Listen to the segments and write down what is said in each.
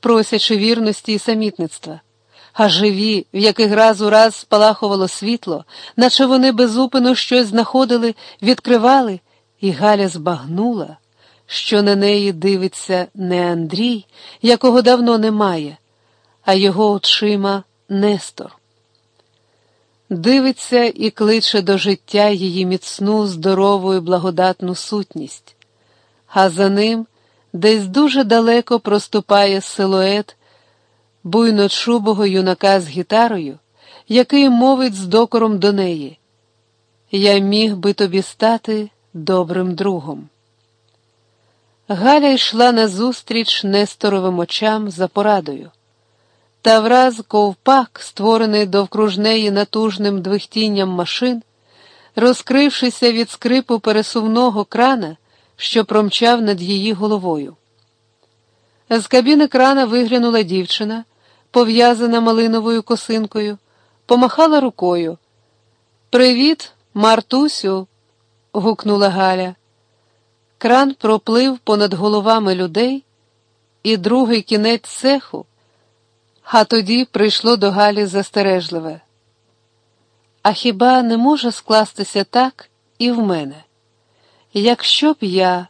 просячи вірності і самітництва, а живі, в яких раз у раз спалахувало світло, наче вони безупину щось знаходили, відкривали, і Галя збагнула, що на неї дивиться не Андрій, якого давно немає, а його очима Нестор. Дивиться і кличе до життя її міцну, здорову і благодатну сутність, а за ним десь дуже далеко проступає силует буйночубого юнака з гітарою, який мовить з докором до неї. Я міг би тобі стати добрим другом. Галя йшла назустріч Несторовим очам за порадою. Та враз ковпак, створений довкруж неї натужним двихтінням машин, розкрившися від скрипу пересувного крана, що промчав над її головою. З кабіни крана виглянула дівчина, пов'язана малиновою косинкою, помахала рукою. Привіт, Мартусю. гукнула Галя. Кран проплив понад головами людей, і другий кінець цеху. А тоді прийшло до Галі застережливе. А хіба не може скластися так і в мене? Якщо б я,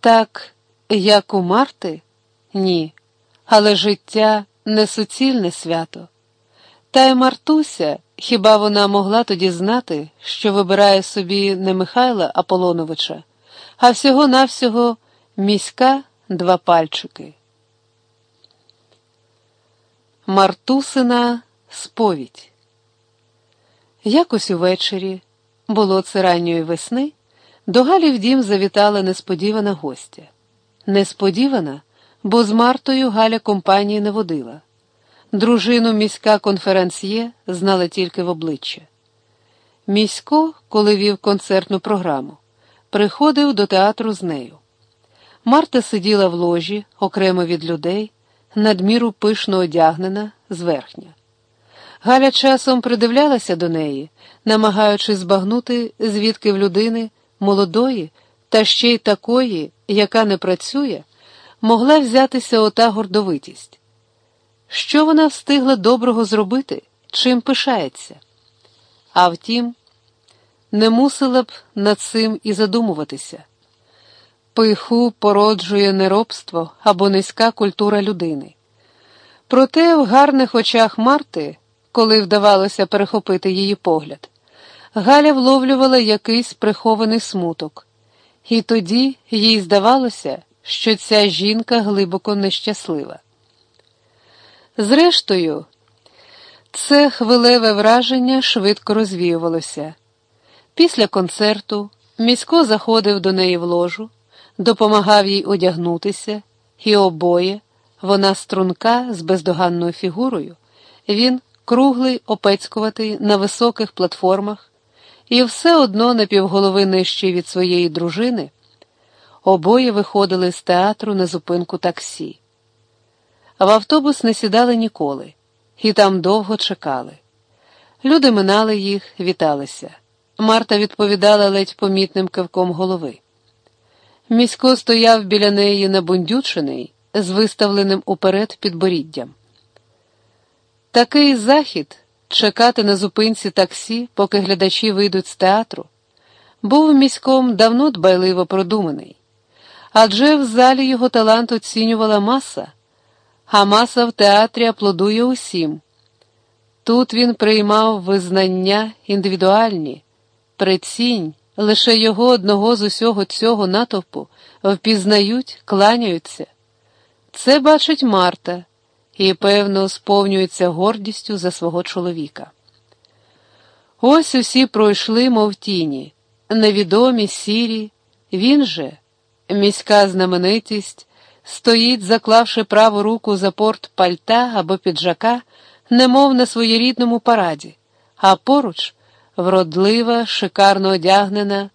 так, як у Марти, ні, але життя не суцільне свято. Та й Мартуся, хіба вона могла тоді знати, що вибирає собі не Михайла Аполоновича, а всього-навсього міська два пальчики. Мартусина сповідь. Якось увечері, було це ранньої весни, до Галі в дім завітала несподівана гостя. Несподівана, бо з Мартою Галя компанії не водила. Дружину міська конференсьє знала тільки в обличчя. Місько, коли вів концертну програму, приходив до театру з нею. Марта сиділа в ложі окремо від людей надміру пишно одягнена, зверхня. Галя часом придивлялася до неї, намагаючись збагнути, звідки в людини молодої та ще й такої, яка не працює, могла взятися ота гордовитість. Що вона встигла доброго зробити, чим пишається? А втім, не мусила б над цим і задумуватися. Пиху породжує неробство або низька культура людини. Проте в гарних очах Марти, коли вдавалося перехопити її погляд, Галя вловлювала якийсь прихований смуток, і тоді їй здавалося, що ця жінка глибоко нещаслива. Зрештою, це хвилеве враження швидко розвіювалося. Після концерту місько заходив до неї в ложу допомагав їй одягнутися, і обоє, вона струнка з бездоганною фігурою, він круглий, опецькуватий на високих платформах, і все одно напівголови нижче від своєї дружини, обоє виходили з театру на зупинку таксі. В автобус не сідали ніколи, і там довго чекали. Люди минали їх, віталися. Марта відповідала ледь помітним кивком голови. Місько стояв біля неї набундючений, з виставленим уперед підборіддям. Такий захід чекати на зупинці таксі, поки глядачі вийдуть з театру, був міськом давно дбайливо продуманий, адже в залі його талант оцінювала маса, а маса в театрі аплодує усім. Тут він приймав визнання індивідуальні, прицінь. Лише його одного з усього цього натовпу впізнають, кланяються. Це бачить Марта і, певно, сповнюється гордістю за свого чоловіка. Ось усі пройшли, мов тіні, невідомі, сірі, він же, міська знаменитість, стоїть, заклавши праву руку за порт пальта або піджака, немов на своєрідному параді, а поруч вродлива, шикарно одягнена,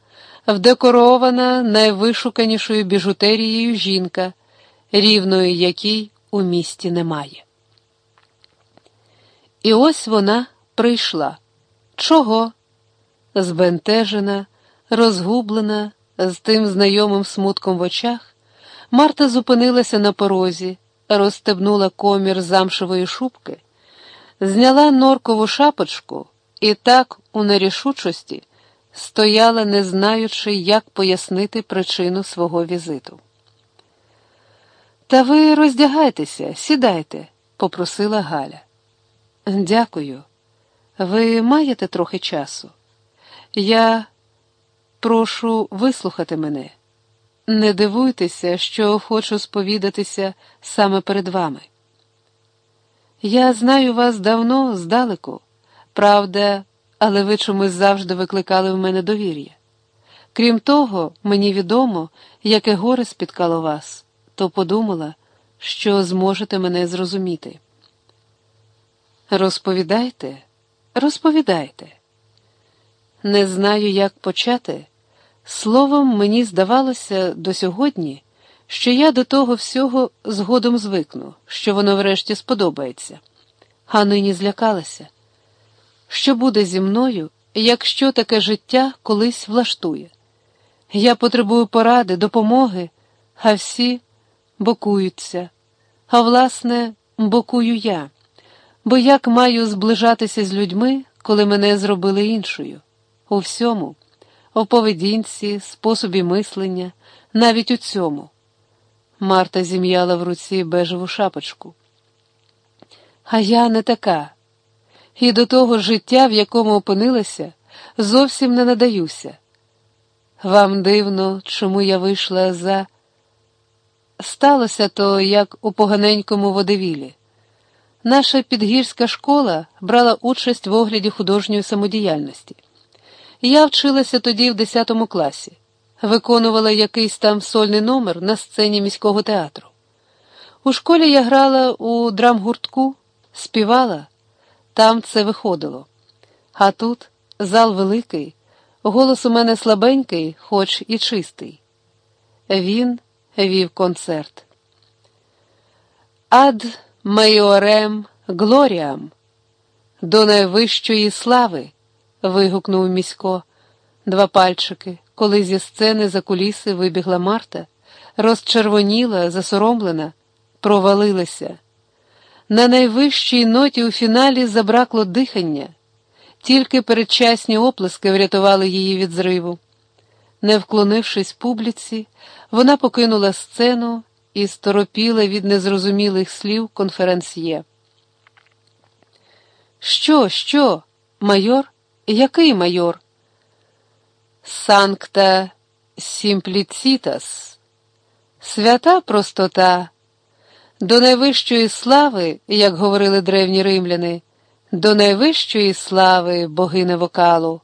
вдекорована найвишуканішою біжутерією жінка, рівної якій у місті немає. І ось вона прийшла. Чого? Збентежена, розгублена, з тим знайомим смутком в очах, Марта зупинилася на порозі, розстебнула комір замшевої шубки, зняла норкову шапочку і так у нерішучості стояла, не знаючи, як пояснити причину свого візиту. Та ви роздягайтеся, сідайте, попросила Галя. Дякую. Ви маєте трохи часу? Я прошу вислухати мене. Не дивуйтеся, що хочу сповідатися саме перед вами. Я знаю вас давно, здалеку, правда, але ви чомусь завжди викликали в мене довір'я. Крім того, мені відомо, яке горе спіткало вас, то подумала, що зможете мене зрозуміти. Розповідайте, розповідайте. Не знаю, як почати. Словом, мені здавалося до сьогодні, що я до того всього згодом звикну, що воно врешті сподобається, а нині злякалася. Що буде зі мною, якщо таке життя колись влаштує? Я потребую поради, допомоги, а всі бокуються. А власне, бокую я, бо як маю зближатися з людьми, коли мене зробили іншою? У всьому у поведінці, способі мислення, навіть у цьому. Марта зім'яла в руці бежеву шапочку. А я не така. І до того життя, в якому опинилася, зовсім не надаюся. Вам дивно, чому я вийшла за. Сталося то, як у поганенькому водевілі. Наша підгірська школа брала участь в огляді художньої самодіяльності. Я вчилася тоді в 10 класі, виконувала якийсь там сольний номер на сцені міського театру. У школі я грала у драмгуртку, співала, там це виходило. А тут зал великий, голос у мене слабенький, хоч і чистий. Він вів концерт. Ад майорем глоріам до найвищої слави вигукнув місько два пальчики, коли зі сцени за куліси вибігла Марта, розчервоніла, засоромлена, провалилася. На найвищій ноті у фіналі забракло дихання, тільки передчасні оплески врятували її від зриву. Не вклонившись публіці, вона покинула сцену і сторопіла від незрозумілих слів конференсьє. Що, що, майор? Який майор? Санкта Сімпліцітас, свята простота, до найвищої слави, як говорили древні римляни, до найвищої слави богине вокалу.